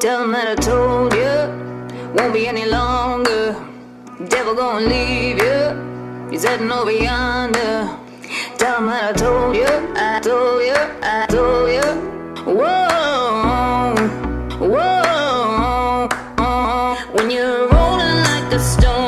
Tell him that I told you, won't be any longer. Devil gonna leave you, he's heading over yonder. Tell him that I told you, I told you, I told you. Whoa, whoa, when you're rolling like a stone.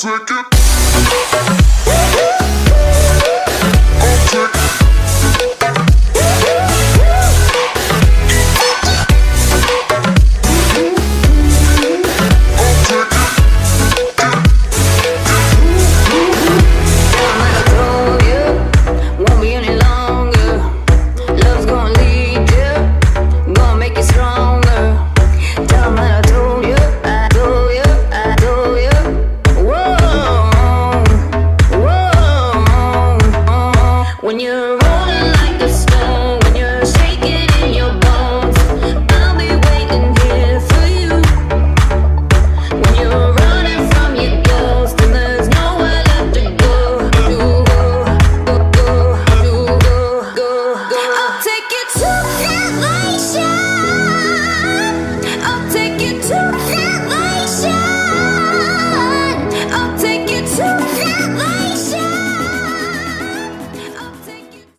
Take it.